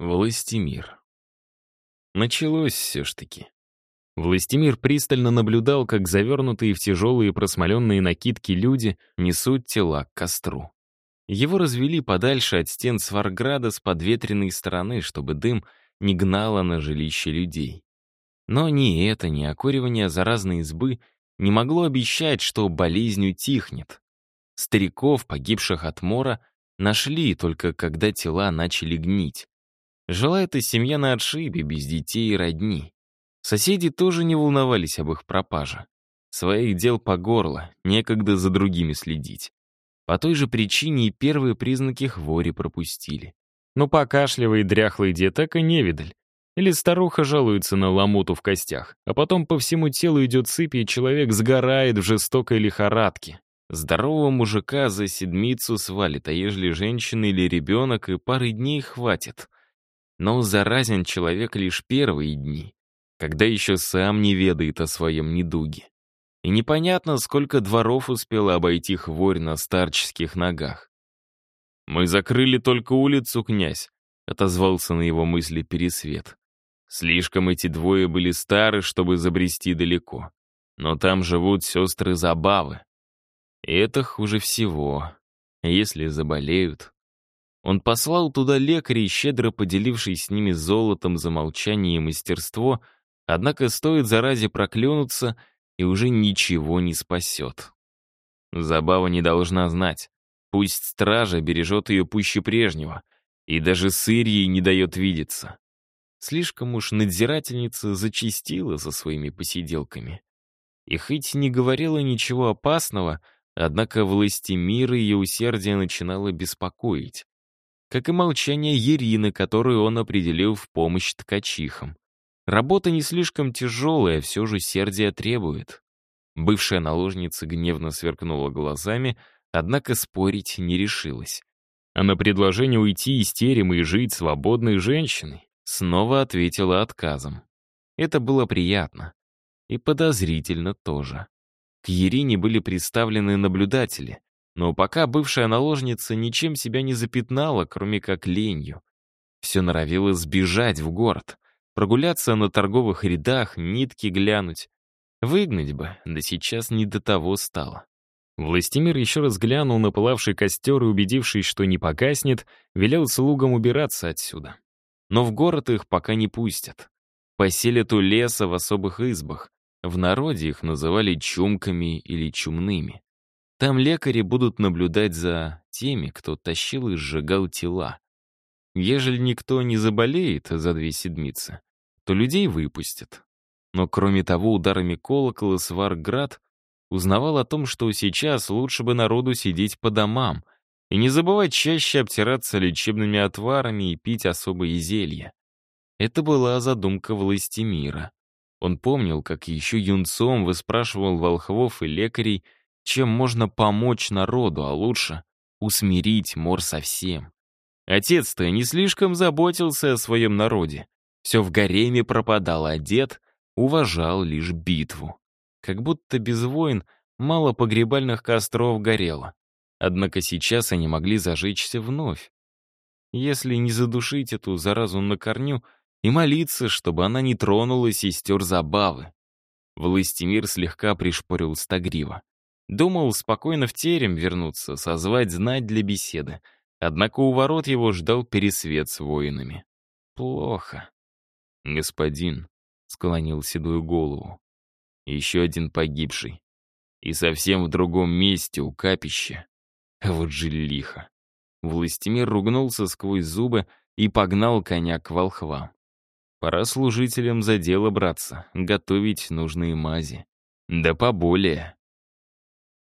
Властимир. Началось все ж таки. Властимир пристально наблюдал, как завернутые в тяжелые просмоленные накидки люди несут тела к костру. Его развели подальше от стен Сварграда с подветренной стороны, чтобы дым не гнало на жилище людей. Но ни это, ни окуривание заразной избы не могло обещать, что болезнь утихнет. Стариков, погибших от мора, нашли только когда тела начали гнить. Жила эта семья на отшибе, без детей и родни. Соседи тоже не волновались об их пропаже. Своих дел по горло, некогда за другими следить. По той же причине и первые признаки хвори пропустили. Но покашливый дряхлый дед и не видаль. Или старуха жалуется на ломоту в костях, а потом по всему телу идет сыпь, и человек сгорает в жестокой лихорадке. Здорового мужика за седмицу свалит, а ежели женщина или ребенок, и пары дней хватит. Но заразен человек лишь первые дни, когда еще сам не ведает о своем недуге. И непонятно, сколько дворов успело обойти хворь на старческих ногах. «Мы закрыли только улицу, князь», — отозвался на его мысли Пересвет. «Слишком эти двое были стары, чтобы забрести далеко. Но там живут сестры Забавы. И это хуже всего, если заболеют. Он послал туда лекарей, щедро поделившись с ними золотом за молчание и мастерство, однако стоит заразе проклюнуться, и уже ничего не спасет. Забава не должна знать. Пусть стража бережет ее пуще прежнего, и даже сырьей не дает видеться. Слишком уж надзирательница зачистила за своими посиделками. И хоть не говорила ничего опасного, однако власти мира ее усердие начинало беспокоить как и молчание Ерины, которую он определил в помощь ткачихам. Работа не слишком тяжелая, все же сердие требует. Бывшая наложница гневно сверкнула глазами, однако спорить не решилась. А на предложение уйти из терема и жить свободной женщиной снова ответила отказом. Это было приятно. И подозрительно тоже. К Ерине были представлены наблюдатели, но пока бывшая наложница ничем себя не запятнала, кроме как ленью. Все норовило сбежать в город, прогуляться на торговых рядах, нитки глянуть. Выгнать бы, да сейчас не до того стало. Властимир еще раз глянул на пылавший костер и, убедившись, что не погаснет, велел слугам убираться отсюда. Но в город их пока не пустят. Поселят у леса в особых избах. В народе их называли чумками или чумными. Там лекари будут наблюдать за теми, кто тащил и сжигал тела. Ежели никто не заболеет за две седмицы, то людей выпустят. Но кроме того, ударами колокола Сварград узнавал о том, что сейчас лучше бы народу сидеть по домам и не забывать чаще обтираться лечебными отварами и пить особые зелья. Это была задумка власти мира. Он помнил, как еще юнцом выспрашивал волхвов и лекарей, чем можно помочь народу, а лучше усмирить мор совсем. Отец-то не слишком заботился о своем народе. Все в гареме пропадало, а дед уважал лишь битву. Как будто без войн мало погребальных костров горело. Однако сейчас они могли зажечься вновь. Если не задушить эту заразу на корню и молиться, чтобы она не тронула сестер забавы. Властимир слегка пришпорил стагрива. Думал спокойно в терем вернуться, созвать знать для беседы. Однако у ворот его ждал пересвет с воинами. Плохо. «Господин», — склонил седую голову, — «еще один погибший. И совсем в другом месте, у капища. Вот же лихо». Властимир ругнулся сквозь зубы и погнал коня к волхвам. Пора служителям за дело браться, готовить нужные мази. Да поболее.